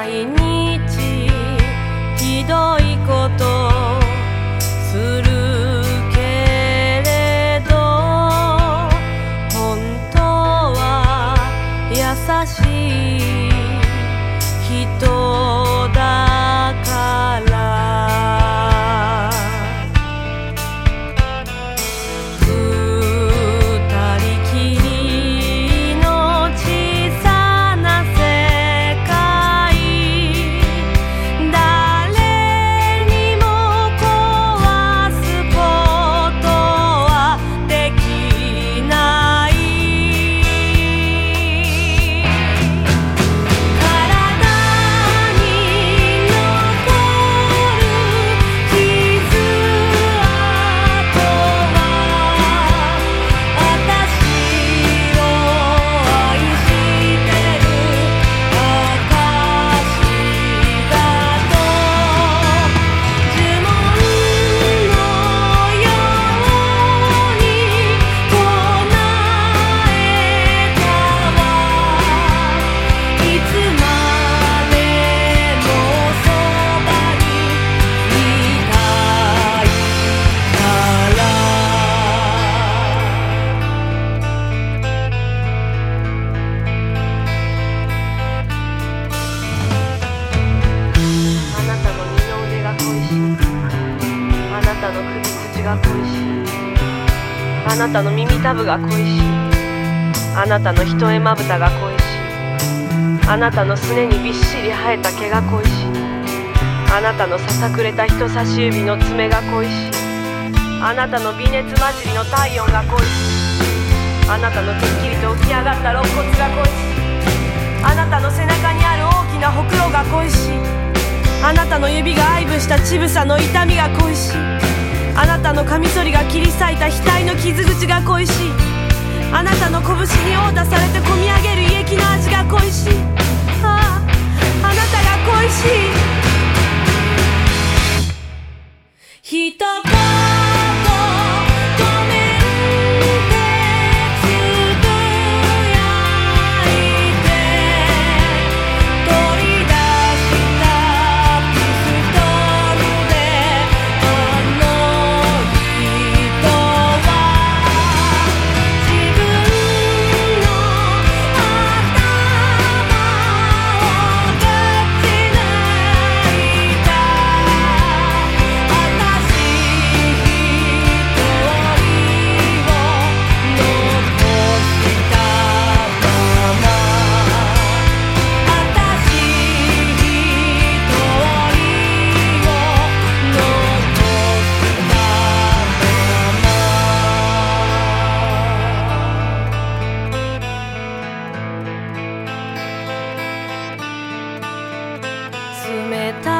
爱你。あなたの首筋が恋しいあなたの耳たぶが恋しいあなたの一重まぶたが恋しいあなたのすねにびっしり生えた毛が恋しいあなたのささくれた人差し指の爪が恋しいあなたの微熱混じりの体温が恋しいあなたのてっきりと浮き上がった肋骨が恋しいあなたの背中にある大きなほくろが恋しいあなたの指が愛した乳房の痛みが恋しい。あなたのカミソリが切り裂いた額の傷口が恋しい。あなたの拳に殴打されてこみ上げる胃液の味が恋しい。冷た